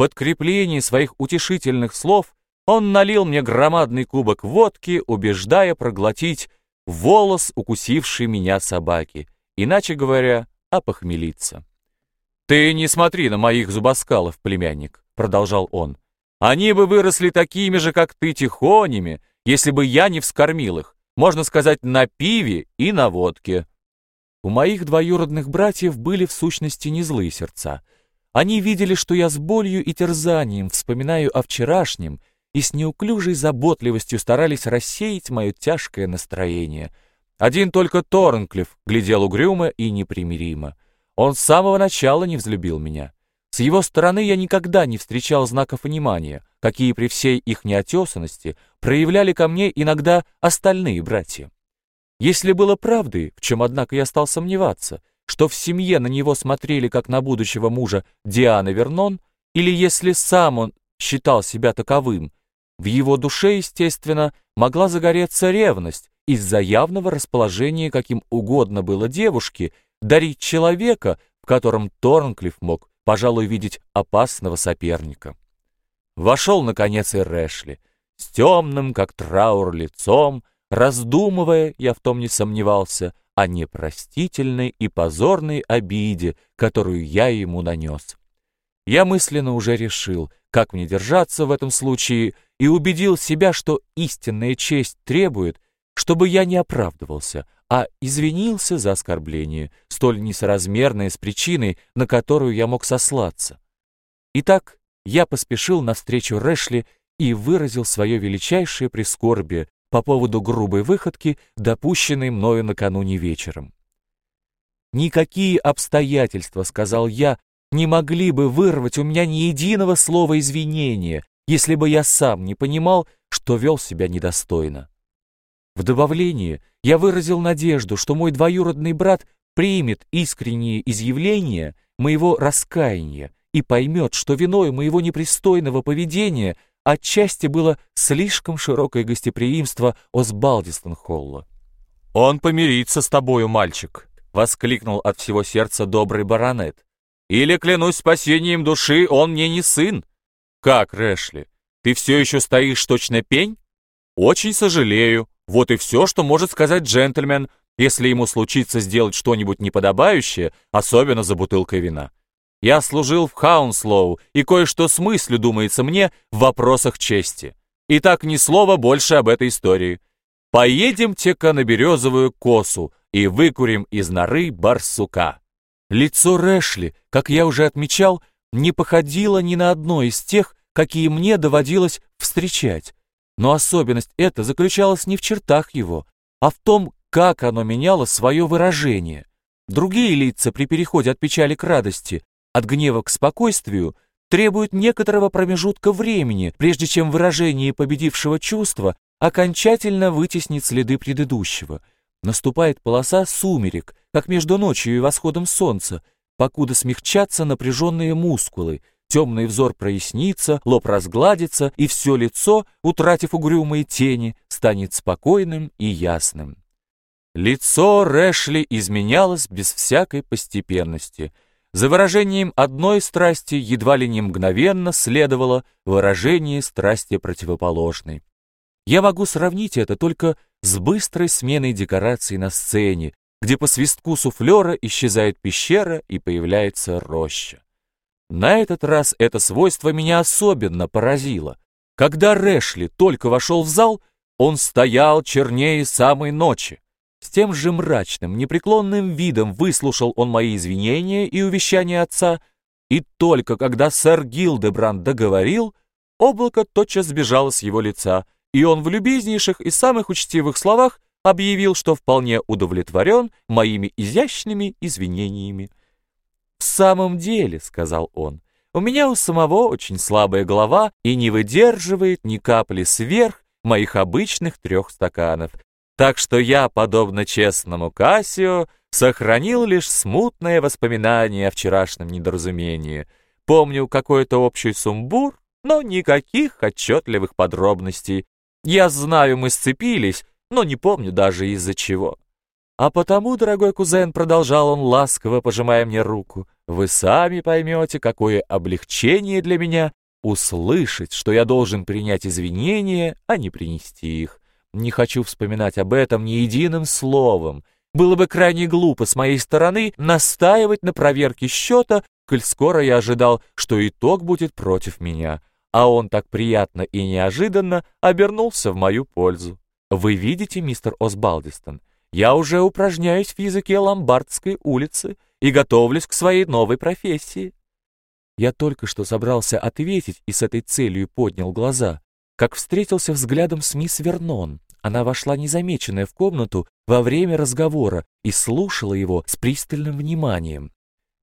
подкреплении своих утешительных слов он налил мне громадный кубок водки, убеждая проглотить волос, укусивший меня собаки, иначе говоря, опохмелиться. «Ты не смотри на моих зубоскалов, племянник», — продолжал он. «Они бы выросли такими же, как ты, тихонями, если бы я не вскормил их, можно сказать, на пиве и на водке». У моих двоюродных братьев были в сущности не злые сердца. Они видели, что я с болью и терзанием вспоминаю о вчерашнем и с неуклюжей заботливостью старались рассеять мое тяжкое настроение. Один только Торнклифф глядел угрюмо и непримиримо. Он с самого начала не взлюбил меня. С его стороны я никогда не встречал знаков внимания, какие при всей их неотесанности проявляли ко мне иногда остальные братья. Если было правдой, в чем, однако, я стал сомневаться, что в семье на него смотрели как на будущего мужа Дианы Вернон, или если сам он считал себя таковым, в его душе, естественно, могла загореться ревность из-за явного расположения каким угодно было девушке дарить человека, в котором Торнклифф мог, пожалуй, видеть опасного соперника. Вошел, наконец, и Рэшли, с темным, как траур, лицом, раздумывая, я в том не сомневался, о непростительной и позорной обиде, которую я ему нанес. Я мысленно уже решил, как мне держаться в этом случае, и убедил себя, что истинная честь требует, чтобы я не оправдывался, а извинился за оскорбление, столь несоразмерное с причиной, на которую я мог сослаться. Итак, я поспешил навстречу Рэшли и выразил свое величайшее прискорбие по поводу грубой выходки, допущенной мною накануне вечером. «Никакие обстоятельства, — сказал я, — не могли бы вырвать у меня ни единого слова извинения, если бы я сам не понимал, что вел себя недостойно. В добавление я выразил надежду, что мой двоюродный брат примет искренние изъявления моего раскаяния и поймет, что виной моего непристойного поведения отчасти было слишком широкое гостеприимство Осбалдистон-Холла. «Он помирится с тобою, мальчик!» — воскликнул от всего сердца добрый баронет. «Или, клянусь спасением души, он мне не сын, «Как, Рэшли, ты все еще стоишь точно пень?» «Очень сожалею. Вот и все, что может сказать джентльмен, если ему случится сделать что-нибудь неподобающее, особенно за бутылкой вина. Я служил в Хаунслоу, и кое-что смыслю, думается мне, в вопросах чести. Итак, ни слова больше об этой истории. Поедемте-ка на березовую косу и выкурим из норы барсука». Лицо Рэшли, как я уже отмечал, не походило ни на одно из тех, какие мне доводилось встречать. Но особенность эта заключалась не в чертах его, а в том, как оно меняло свое выражение. Другие лица при переходе от печали к радости, от гнева к спокойствию, требуют некоторого промежутка времени, прежде чем выражение победившего чувства окончательно вытеснит следы предыдущего. Наступает полоса сумерек, как между ночью и восходом солнца, покуда смягчатся напряженные мускулы, темный взор прояснится, лоб разгладится, и все лицо, утратив угрюмые тени, станет спокойным и ясным. Лицо Рэшли изменялось без всякой постепенности. За выражением одной страсти едва ли не мгновенно следовало выражение страсти противоположной. Я могу сравнить это только с быстрой сменой декораций на сцене, где по свистку суфлера исчезает пещера и появляется роща. На этот раз это свойство меня особенно поразило. Когда Рэшли только вошел в зал, он стоял чернее самой ночи. С тем же мрачным, непреклонным видом выслушал он мои извинения и увещания отца, и только когда сэр Гилдебранд договорил, облако тотчас сбежало с его лица, и он в любезнейших и самых учтивых словах объявил, что вполне удовлетворен моими изящными извинениями. «В самом деле», — сказал он, — «у меня у самого очень слабая голова и не выдерживает ни капли сверх моих обычных трех стаканов, так что я, подобно честному Кассио, сохранил лишь смутное воспоминание о вчерашнем недоразумении. Помню какой-то общий сумбур, но никаких отчетливых подробностей. Я знаю, мы сцепились, но не помню даже из-за чего. А потому, дорогой кузен, продолжал он, ласково пожимая мне руку, Вы сами поймете, какое облегчение для меня услышать, что я должен принять извинения, а не принести их. Не хочу вспоминать об этом ни единым словом. Было бы крайне глупо с моей стороны настаивать на проверке счета, коль скоро я ожидал, что итог будет против меня, а он так приятно и неожиданно обернулся в мою пользу. Вы видите, мистер Осбалдистон, я уже упражняюсь в языке Ломбардской улицы и готовлюсь к своей новой профессии. Я только что собрался ответить и с этой целью поднял глаза, как встретился взглядом с мисс Вернон. Она вошла незамеченная в комнату во время разговора и слушала его с пристальным вниманием.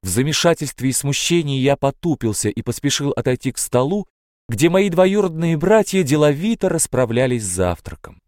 В замешательстве и смущении я потупился и поспешил отойти к столу, где мои двоюродные братья деловито расправлялись с завтраком.